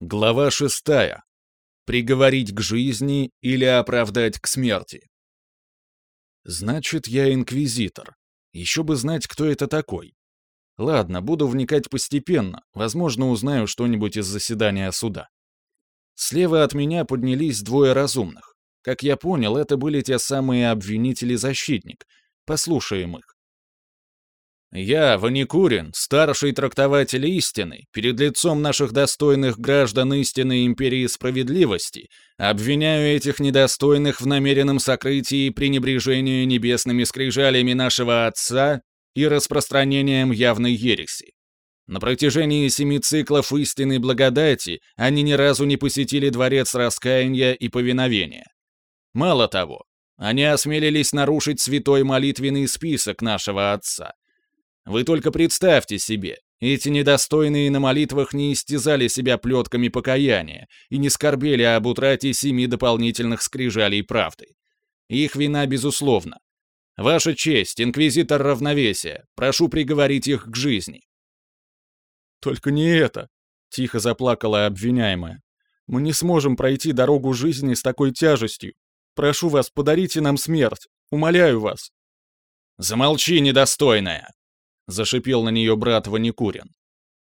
Глава шестая. Приговорить к жизни или оправдать к смерти. Значит, я инквизитор. Еще бы знать, кто это такой. Ладно, буду вникать постепенно, возможно, узнаю что-нибудь из заседания суда. Слева от меня поднялись двое разумных. Как я понял, это были те самые обвинители-защитник. Послушаем их. Я, Ваникурин, старший трактователь истины, перед лицом наших достойных граждан истины империи справедливости, обвиняю этих недостойных в намеренном сокрытии и пренебрежении небесными скрижалями нашего Отца и распространением явной ереси. На протяжении семи циклов истинной благодати они ни разу не посетили дворец раскаяния и повиновения. Мало того, они осмелились нарушить святой молитвенный список нашего Отца — вы только представьте себе, эти недостойные на молитвах не истязали себя плетками покаяния и не скорбели об утрате семи дополнительных скрижалей правды. Их вина безусловна. Ваша честь, инквизитор равновесия, прошу приговорить их к жизни. Только не это, тихо заплакала обвиняемая. Мы не сможем пройти дорогу жизни с такой тяжестью. Прошу вас, подарите нам смерть. Умоляю вас. Замолчи, недостойная, Зашипел на нее брат Ваникурин.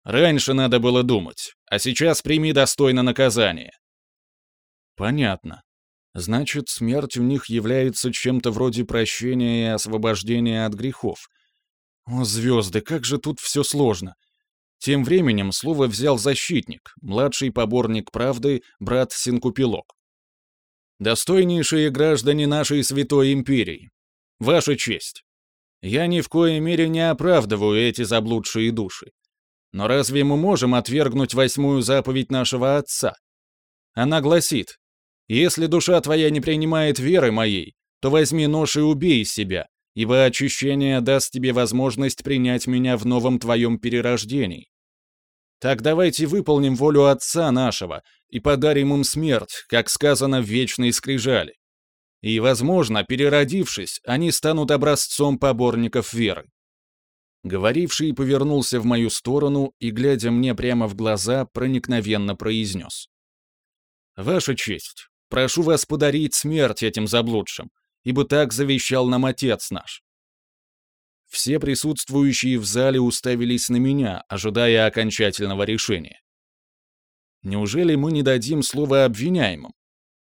Раньше надо было думать, а сейчас прими достойно наказание. Понятно. Значит, смерть у них является чем-то вроде прощения и освобождения от грехов. О, звезды, как же тут все сложно. Тем временем слово взял защитник, младший поборник правды, брат Синкупилок. «Достойнейшие граждане нашей святой империи, Ваша честь, я ни в коей мере не оправдываю эти заблудшие души. Но разве мы можем отвергнуть восьмую заповедь нашего Отца? Она гласит, «Если душа твоя не принимает веры моей, то возьми нож и убей себя, ибо очищение даст тебе возможность принять меня в новом твоем перерождении». Так давайте выполним волю Отца нашего и подарим им смерть, как сказано в вечной скрижали. И, возможно, переродившись, они станут образцом поборников веры. Говоривший повернулся в мою сторону и, глядя мне прямо в глаза, проникновенно произнес. «Ваша честь, прошу вас подарить смерть этим заблудшим, ибо так завещал нам Отец наш». Все присутствующие в зале уставились на меня, ожидая окончательного решения. Неужели мы не дадим слова обвиняемым?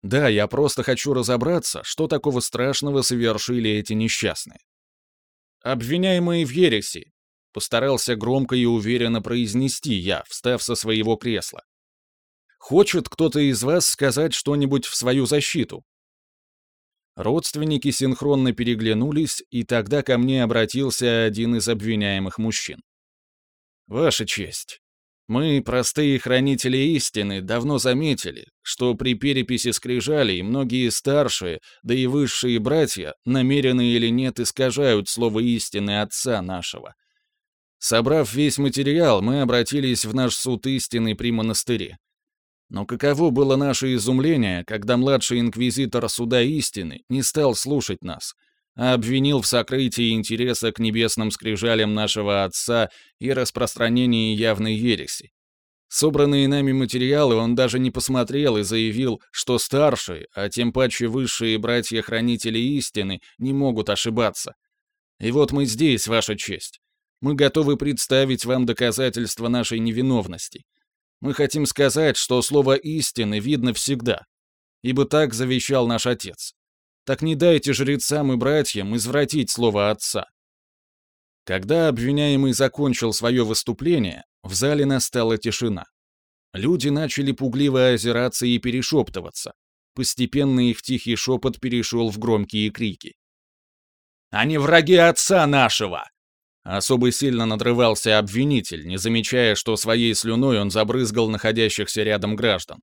Да, я просто хочу разобраться, что такого страшного совершили эти несчастные. Обвиняемые в ереси, постарался громко и уверенно произнести я, встав со своего кресла. Хочет кто-то из вас сказать что-нибудь в свою защиту? Родственники синхронно переглянулись, и тогда ко мне обратился один из обвиняемых мужчин. «Ваша честь, мы, простые хранители истины, давно заметили, что при переписи скрижалей многие старшие, да и высшие братья, намеренно или нет, искажают слово истины Отца нашего. Собрав весь материал, мы обратились в наш суд истины при монастыре. Но каково было наше изумление, когда младший инквизитор суда истины не стал слушать нас — обвинил в сокрытии интереса к небесным скрижалям нашего Отца и распространении явной ереси. Собранные нами материалы он даже не посмотрел и заявил, что старшие, а тем паче высшие братья-хранители истины, не могут ошибаться. И вот мы здесь, Ваша честь. Мы готовы представить вам доказательства нашей невиновности. Мы хотим сказать, что слово истины видно всегда, ибо так завещал наш Отец. Так не дайте жрецам и братьям извратить слово отца. Когда обвиняемый закончил свое выступление, в зале настала тишина. Люди начали пугливо озираться и перешептываться. Постепенно их тихий шепот перешел в громкие крики. «Они враги отца нашего!» Особо сильно надрывался обвинитель, не замечая, что своей слюной он забрызгал находящихся рядом граждан.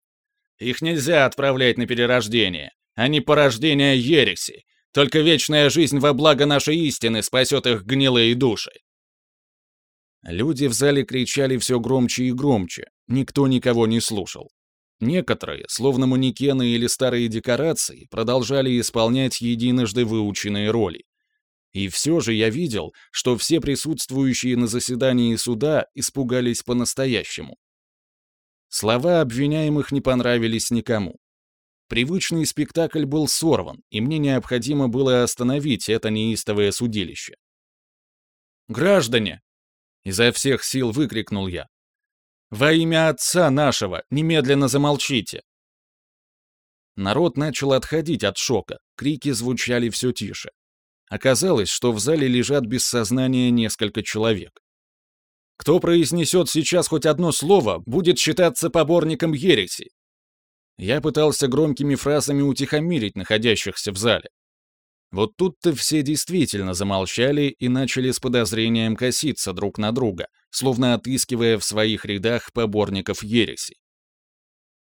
«Их нельзя отправлять на перерождение а не порождение ереси. Только вечная жизнь во благо нашей истины спасет их гнилые души. Люди в зале кричали все громче и громче, никто никого не слушал. Некоторые, словно манекены или старые декорации, продолжали исполнять единожды выученные роли. И все же я видел, что все присутствующие на заседании суда испугались по-настоящему. Слова обвиняемых не понравились никому. Привычный спектакль был сорван, и мне необходимо было остановить это неистовое судилище. «Граждане!» — изо всех сил выкрикнул я. «Во имя Отца нашего, немедленно замолчите!» Народ начал отходить от шока, крики звучали все тише. Оказалось, что в зале лежат без сознания несколько человек. Кто произнесет сейчас хоть одно слово, будет считаться поборником ереси. Я пытался громкими фразами утихомирить находящихся в зале. Вот тут-то все действительно замолчали и начали с подозрением коситься друг на друга, словно отыскивая в своих рядах поборников ереси.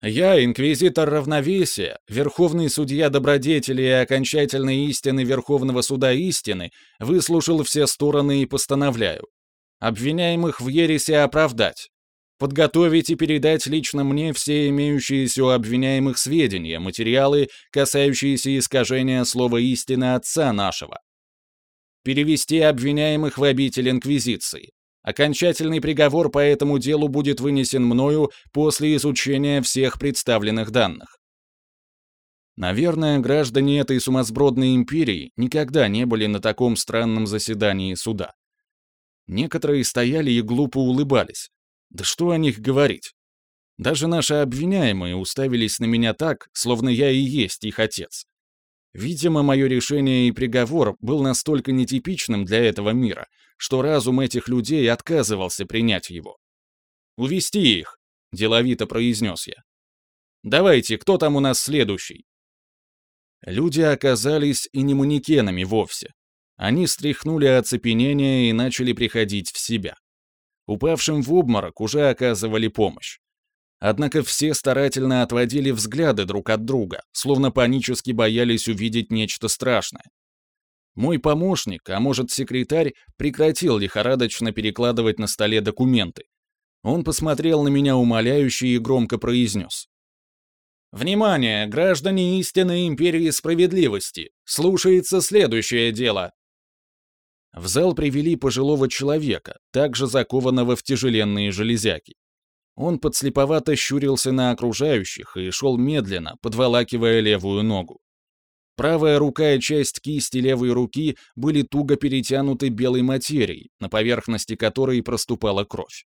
Я, инквизитор равновесия, верховный судья добродетели и окончательной истины Верховного суда истины, выслушал все стороны и постановляю. Обвиняемых в ересе оправдать. Подготовить и передать лично мне все имеющиеся у обвиняемых сведения, материалы, касающиеся искажения слова истины Отца нашего. Перевести обвиняемых в обитель Инквизиции. Окончательный приговор по этому делу будет вынесен мною после изучения всех представленных данных. Наверное, граждане этой сумасбродной империи никогда не были на таком странном заседании суда. Некоторые стояли и глупо улыбались. Да что о них говорить? Даже наши обвиняемые уставились на меня так, словно я и есть их отец. Видимо, мое решение и приговор был настолько нетипичным для этого мира, что разум этих людей отказывался принять его. «Увести их», — деловито произнес я. «Давайте, кто там у нас следующий?» Люди оказались и не манекенами вовсе. Они стряхнули оцепенение и начали приходить в себя. Упавшим в обморок уже оказывали помощь. Однако все старательно отводили взгляды друг от друга, словно панически боялись увидеть нечто страшное. Мой помощник, а может секретарь, прекратил лихорадочно перекладывать на столе документы. Он посмотрел на меня умоляюще и громко произнес. «Внимание, граждане истинной империи справедливости! Слушается следующее дело. В зал привели пожилого человека, также закованного в тяжеленные железяки. Он подслеповато щурился на окружающих и шел медленно, подволакивая левую ногу. Правая рука и часть кисти левой руки были туго перетянуты белой материей, на поверхности которой проступала кровь.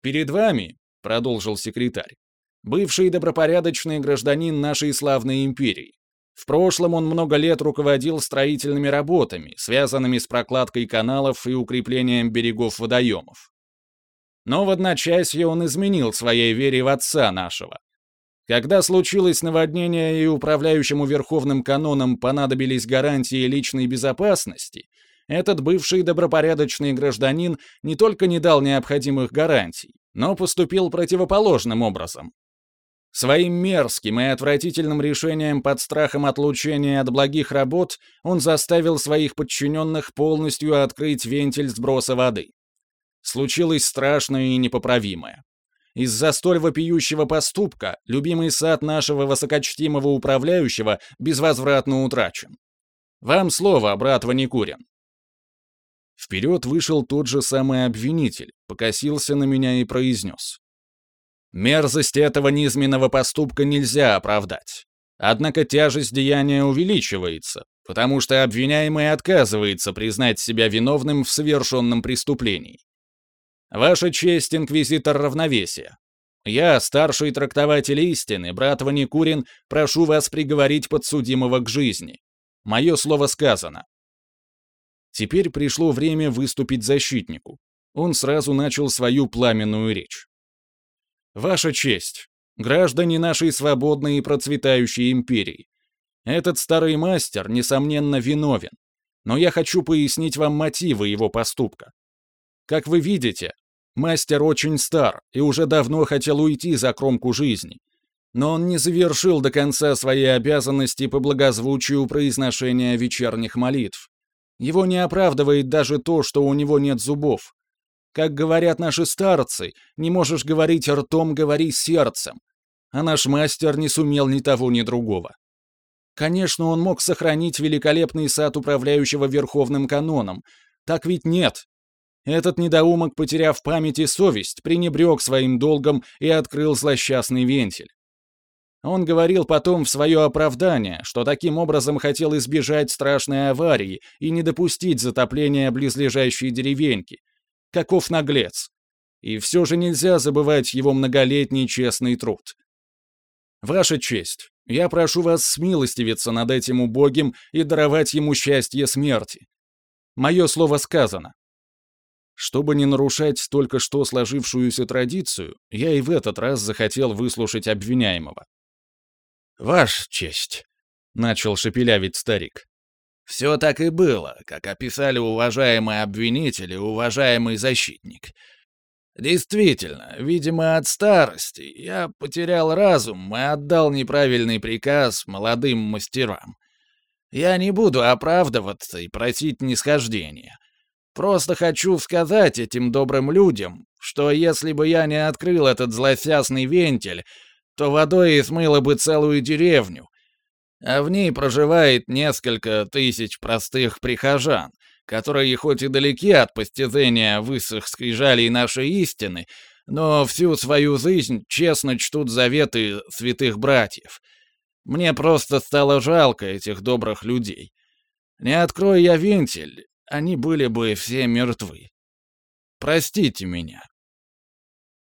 «Перед вами», — продолжил секретарь, — «бывший добропорядочный гражданин нашей славной империи, в прошлом он много лет руководил строительными работами, связанными с прокладкой каналов и укреплением берегов водоемов. Но в одночасье он изменил своей вере в отца нашего. Когда случилось наводнение и управляющему Верховным каноном понадобились гарантии личной безопасности, этот бывший добропорядочный гражданин не только не дал необходимых гарантий, но поступил противоположным образом. Своим мерзким и отвратительным решением под страхом отлучения от благих работ он заставил своих подчиненных полностью открыть вентиль сброса воды. Случилось страшное и непоправимое. Из-за столь вопиющего поступка любимый сад нашего высокочтимого управляющего безвозвратно утрачен. Вам слово, брат Ваникурин. Вперед вышел тот же самый обвинитель, покосился на меня и произнес. Мерзость этого низменного поступка нельзя оправдать. Однако тяжесть деяния увеличивается, потому что обвиняемый отказывается признать себя виновным в совершенном преступлении. Ваша честь, инквизитор равновесия. Я, старший трактователь истины, брат Ваникурин, прошу вас приговорить подсудимого к жизни. Мое слово сказано. Теперь пришло время выступить защитнику. Он сразу начал свою пламенную речь. Ваша честь, граждане нашей свободной и процветающей империи. Этот старый мастер, несомненно, виновен, но я хочу пояснить вам мотивы его поступка. Как вы видите, мастер очень стар и уже давно хотел уйти за кромку жизни, но он не завершил до конца свои обязанности по благозвучию произношения вечерних молитв. Его не оправдывает даже то, что у него нет зубов, как говорят наши старцы, не можешь говорить ртом, говори сердцем. А наш мастер не сумел ни того, ни другого. Конечно, он мог сохранить великолепный сад управляющего Верховным каноном. Так ведь нет. Этот недоумок, потеряв память и совесть, пренебрег своим долгом и открыл злосчастный вентиль. Он говорил потом в свое оправдание, что таким образом хотел избежать страшной аварии и не допустить затопления близлежащей деревеньки. Каков наглец! И все же нельзя забывать его многолетний честный труд. Ваша честь, я прошу вас смилостивиться над этим убогим и даровать ему счастье смерти. Мое слово сказано. Чтобы не нарушать только что сложившуюся традицию, я и в этот раз захотел выслушать обвиняемого. «Ваша честь», — начал шепелявить старик. «Все так и было, как описали уважаемый обвинитель и уважаемый защитник. Действительно, видимо, от старости я потерял разум и отдал неправильный приказ молодым мастерам. Я не буду оправдываться и просить нисхождения. Просто хочу сказать этим добрым людям, что если бы я не открыл этот злосчастный вентиль, то водой смыло бы целую деревню, а в ней проживает несколько тысяч простых прихожан, которые хоть и далеки от постижения высох скрижалей нашей истины, но всю свою жизнь честно чтут заветы святых братьев. Мне просто стало жалко этих добрых людей. Не открой я вентиль, они были бы все мертвы. Простите меня.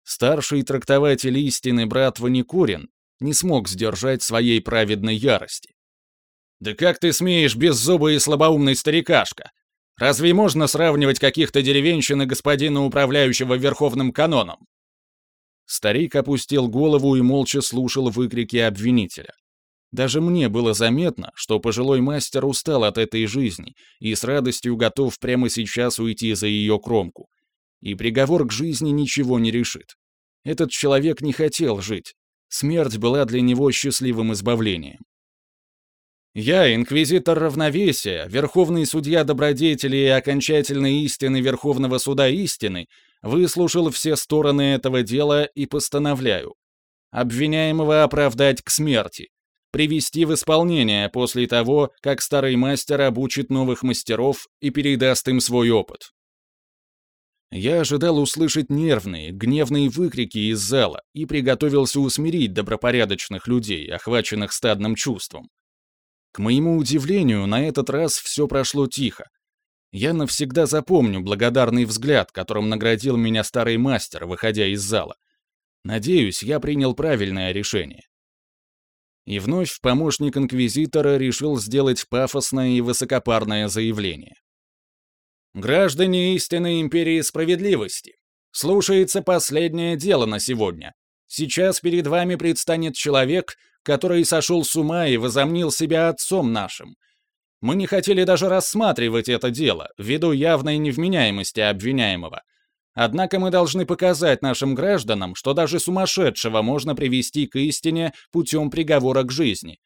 Старший трактователь истины брат Ваникурин не смог сдержать своей праведной ярости. «Да как ты смеешь, беззубый и слабоумный старикашка? Разве можно сравнивать каких-то деревенщин и господина, управляющего Верховным каноном?» Старик опустил голову и молча слушал выкрики обвинителя. Даже мне было заметно, что пожилой мастер устал от этой жизни и с радостью готов прямо сейчас уйти за ее кромку. И приговор к жизни ничего не решит. Этот человек не хотел жить. Смерть была для него счастливым избавлением. Я, инквизитор равновесия, верховный судья добродетели и окончательной истины Верховного суда истины, выслушал все стороны этого дела и постановляю. Обвиняемого оправдать к смерти, привести в исполнение после того, как старый мастер обучит новых мастеров и передаст им свой опыт. Я ожидал услышать нервные, гневные выкрики из зала и приготовился усмирить добропорядочных людей, охваченных стадным чувством. К моему удивлению, на этот раз все прошло тихо. Я навсегда запомню благодарный взгляд, которым наградил меня старый мастер, выходя из зала. Надеюсь, я принял правильное решение. И вновь помощник инквизитора решил сделать пафосное и высокопарное заявление. «Граждане истинной империи справедливости, слушается последнее дело на сегодня. Сейчас перед вами предстанет человек, который сошел с ума и возомнил себя отцом нашим. Мы не хотели даже рассматривать это дело, ввиду явной невменяемости обвиняемого. Однако мы должны показать нашим гражданам, что даже сумасшедшего можно привести к истине путем приговора к жизни.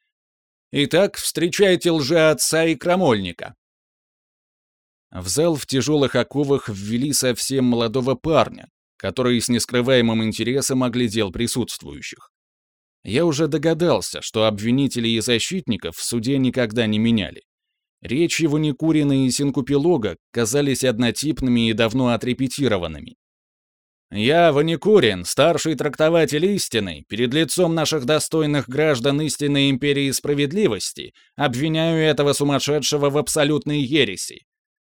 Итак, встречайте лжеотца и крамольника. В зал в тяжелых оковах ввели совсем молодого парня, который с нескрываемым интересом оглядел присутствующих. Я уже догадался, что обвинителей и защитников в суде никогда не меняли. Речи Ваникурина и Синкупилога казались однотипными и давно отрепетированными. «Я, Ваникурин, старший трактователь истины, перед лицом наших достойных граждан истинной империи справедливости, обвиняю этого сумасшедшего в абсолютной ереси.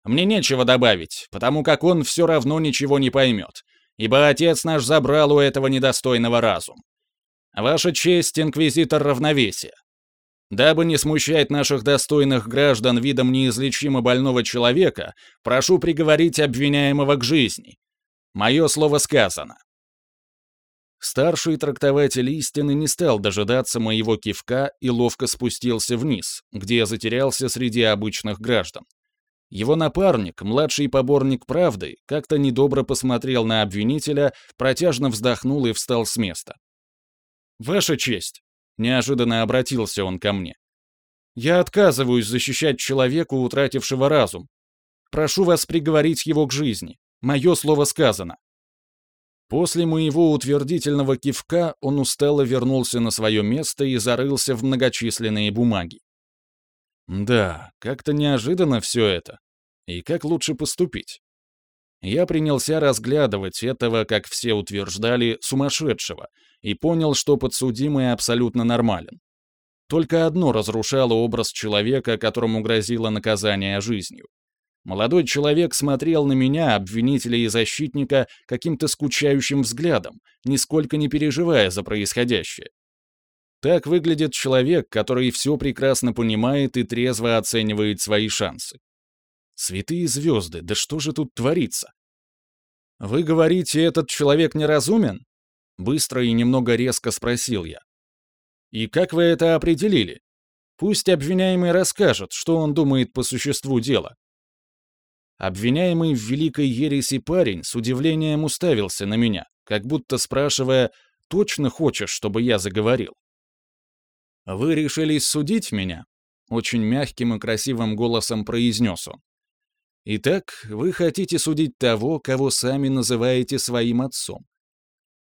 Мне нечего добавить, потому как он все равно ничего не поймет, ибо отец наш забрал у этого недостойного разум. Ваша честь, инквизитор равновесия. Дабы не смущать наших достойных граждан видом неизлечимо больного человека, прошу приговорить обвиняемого к жизни. Мое слово сказано. Старший трактователь истины не стал дожидаться моего кивка и ловко спустился вниз, где я затерялся среди обычных граждан. Его напарник, младший поборник правды, как-то недобро посмотрел на обвинителя, протяжно вздохнул и встал с места. «Ваша честь!» — неожиданно обратился он ко мне. «Я отказываюсь защищать человека, утратившего разум. Прошу вас приговорить его к жизни. Мое слово сказано». После моего утвердительного кивка он устало вернулся на свое место и зарылся в многочисленные бумаги. Да, как-то неожиданно все это. И как лучше поступить? Я принялся разглядывать этого, как все утверждали, сумасшедшего, и понял, что подсудимый абсолютно нормален. Только одно разрушало образ человека, которому грозило наказание жизнью. Молодой человек смотрел на меня, обвинителя и защитника, каким-то скучающим взглядом, нисколько не переживая за происходящее. Так выглядит человек, который все прекрасно понимает и трезво оценивает свои шансы. Святые звезды, да что же тут творится? «Вы говорите, этот человек неразумен?» Быстро и немного резко спросил я. «И как вы это определили? Пусть обвиняемый расскажет, что он думает по существу дела». Обвиняемый в великой ереси парень с удивлением уставился на меня, как будто спрашивая, «Точно хочешь, чтобы я заговорил?» «Вы решили судить меня?» — очень мягким и красивым голосом произнес он. Итак, вы хотите судить того, кого сами называете своим отцом.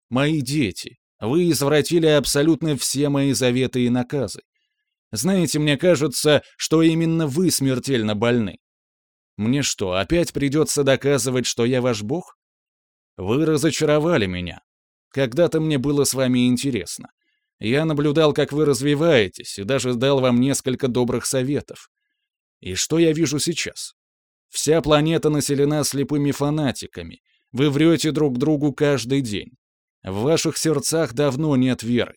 Мои дети, вы извратили абсолютно все мои заветы и наказы. Знаете, мне кажется, что именно вы смертельно больны. Мне что, опять придется доказывать, что я ваш бог? Вы разочаровали меня. Когда-то мне было с вами интересно. Я наблюдал, как вы развиваетесь, и даже дал вам несколько добрых советов. И что я вижу сейчас? Вся планета населена слепыми фанатиками. Вы врете друг другу каждый день. В ваших сердцах давно нет веры.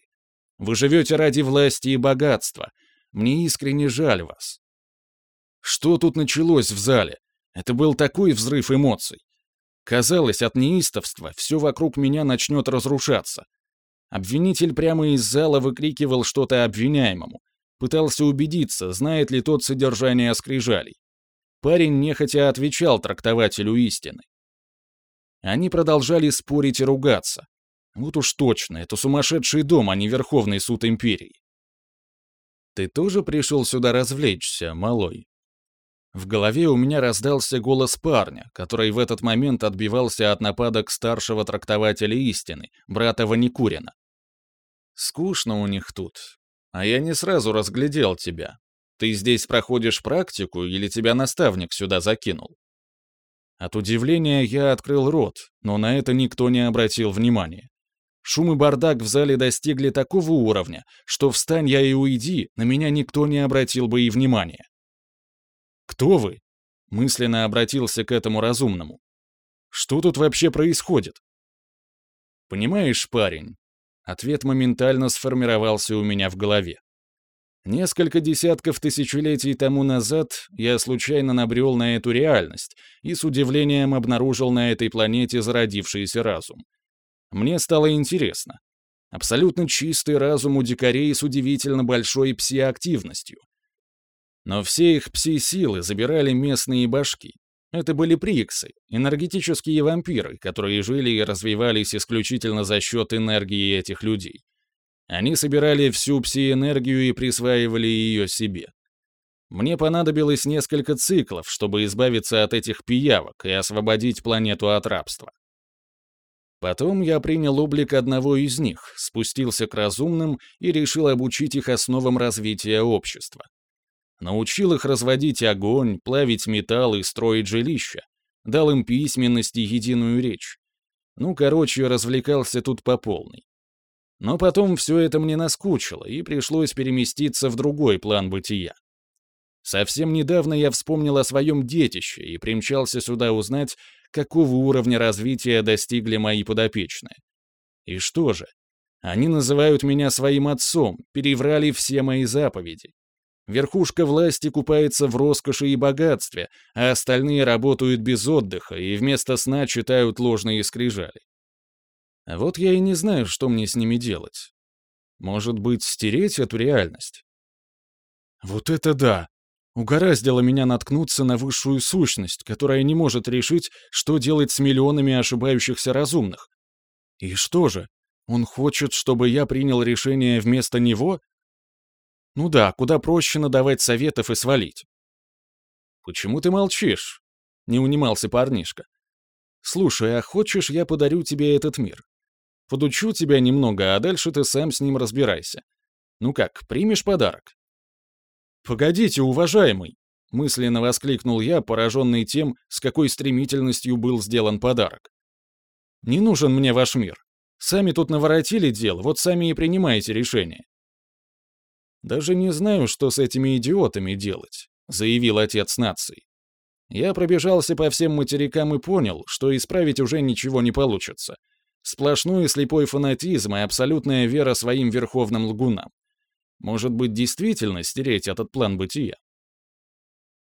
Вы живете ради власти и богатства. Мне искренне жаль вас. Что тут началось в зале? Это был такой взрыв эмоций. Казалось, от неистовства все вокруг меня начнет разрушаться. Обвинитель прямо из зала выкрикивал что-то обвиняемому. Пытался убедиться, знает ли тот содержание скрижалей. Парень нехотя отвечал трактователю истины. Они продолжали спорить и ругаться. Вот уж точно, это сумасшедший дом, а не Верховный суд империи. «Ты тоже пришел сюда развлечься, малой?» В голове у меня раздался голос парня, который в этот момент отбивался от нападок старшего трактователя истины, брата Ваникурина. «Скучно у них тут. А я не сразу разглядел тебя. Ты здесь проходишь практику или тебя наставник сюда закинул?» От удивления я открыл рот, но на это никто не обратил внимания. Шум и бардак в зале достигли такого уровня, что встань я и уйди, на меня никто не обратил бы и внимания. «Кто вы?» — мысленно обратился к этому разумному. «Что тут вообще происходит?» «Понимаешь, парень?» Ответ моментально сформировался у меня в голове. Несколько десятков тысячелетий тому назад я случайно набрел на эту реальность и с удивлением обнаружил на этой планете зародившийся разум. Мне стало интересно. Абсолютно чистый разум у дикарей с удивительно большой пси-активностью. Но все их пси-силы забирали местные башки. Это были приксы, энергетические вампиры, которые жили и развивались исключительно за счет энергии этих людей. Они собирали всю пси-энергию и присваивали ее себе. Мне понадобилось несколько циклов, чтобы избавиться от этих пиявок и освободить планету от рабства. Потом я принял облик одного из них, спустился к разумным и решил обучить их основам развития общества. Научил их разводить огонь, плавить металл и строить жилища. Дал им письменность и единую речь. Ну, короче, развлекался тут по полной. Но потом все это мне наскучило, и пришлось переместиться в другой план бытия. Совсем недавно я вспомнил о своем детище и примчался сюда узнать, какого уровня развития достигли мои подопечные. И что же? Они называют меня своим отцом, переврали все мои заповеди. Верхушка власти купается в роскоши и богатстве, а остальные работают без отдыха и вместо сна читают ложные скрижали. Вот я и не знаю, что мне с ними делать. Может быть, стереть эту реальность? Вот это да! Угораздило меня наткнуться на высшую сущность, которая не может решить, что делать с миллионами ошибающихся разумных. И что же, он хочет, чтобы я принял решение вместо него? Ну да, куда проще надавать советов и свалить. «Почему ты молчишь?» — не унимался парнишка. «Слушай, а хочешь, я подарю тебе этот мир? Подучу тебя немного, а дальше ты сам с ним разбирайся. Ну как, примешь подарок?» «Погодите, уважаемый!» мысленно воскликнул я, пораженный тем, с какой стремительностью был сделан подарок. «Не нужен мне ваш мир. Сами тут наворотили дел, вот сами и принимаете решение». «Даже не знаю, что с этими идиотами делать», — заявил отец нации. Я пробежался по всем материкам и понял, что исправить уже ничего не получится. Сплошной слепой фанатизм и абсолютная вера своим верховным лгунам. Может быть, действительно стереть этот план бытия?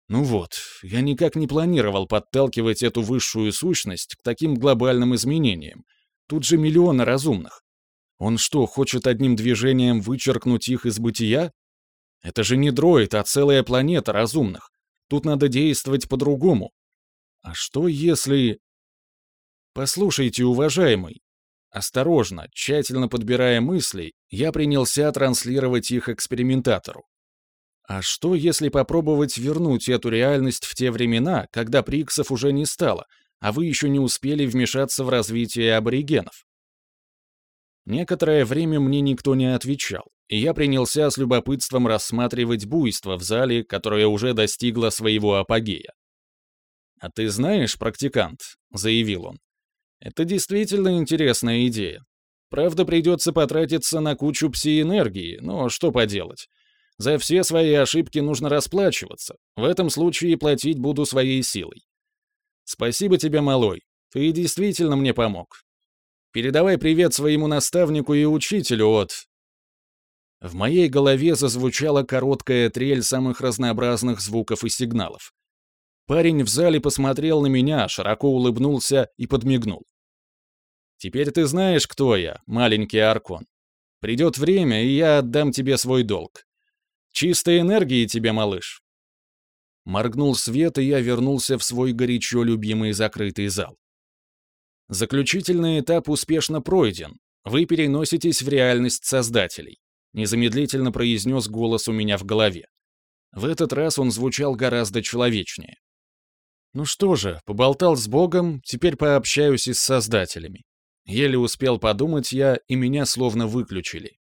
Ну вот, я никак не планировал подталкивать эту высшую сущность к таким глобальным изменениям. Тут же миллионы разумных. Он что, хочет одним движением вычеркнуть их из бытия? Это же не дроид, а целая планета разумных. Тут надо действовать по-другому. А что если... Послушайте, уважаемый. Осторожно, тщательно подбирая мысли, я принялся транслировать их экспериментатору. А что, если попробовать вернуть эту реальность в те времена, когда приксов уже не стало, а вы еще не успели вмешаться в развитие аборигенов? Некоторое время мне никто не отвечал, и я принялся с любопытством рассматривать буйство в зале, которое уже достигло своего апогея. «А ты знаешь, практикант», — заявил он, — «это действительно интересная идея. Правда, придется потратиться на кучу пси-энергии, но что поделать. За все свои ошибки нужно расплачиваться. В этом случае платить буду своей силой. Спасибо тебе, малой. Ты действительно мне помог. Передавай привет своему наставнику и учителю от... В моей голове зазвучала короткая трель самых разнообразных звуков и сигналов. Парень в зале посмотрел на меня, широко улыбнулся и подмигнул. «Теперь ты знаешь, кто я, маленький Аркон. Придет время, и я отдам тебе свой долг. Чистой энергии тебе, малыш!» Моргнул свет, и я вернулся в свой горячо любимый закрытый зал. Заключительный этап успешно пройден. Вы переноситесь в реальность создателей. Незамедлительно произнес голос у меня в голове. В этот раз он звучал гораздо человечнее. Ну что же, поболтал с Богом, теперь пообщаюсь и с создателями. Еле успел подумать я, и меня словно выключили.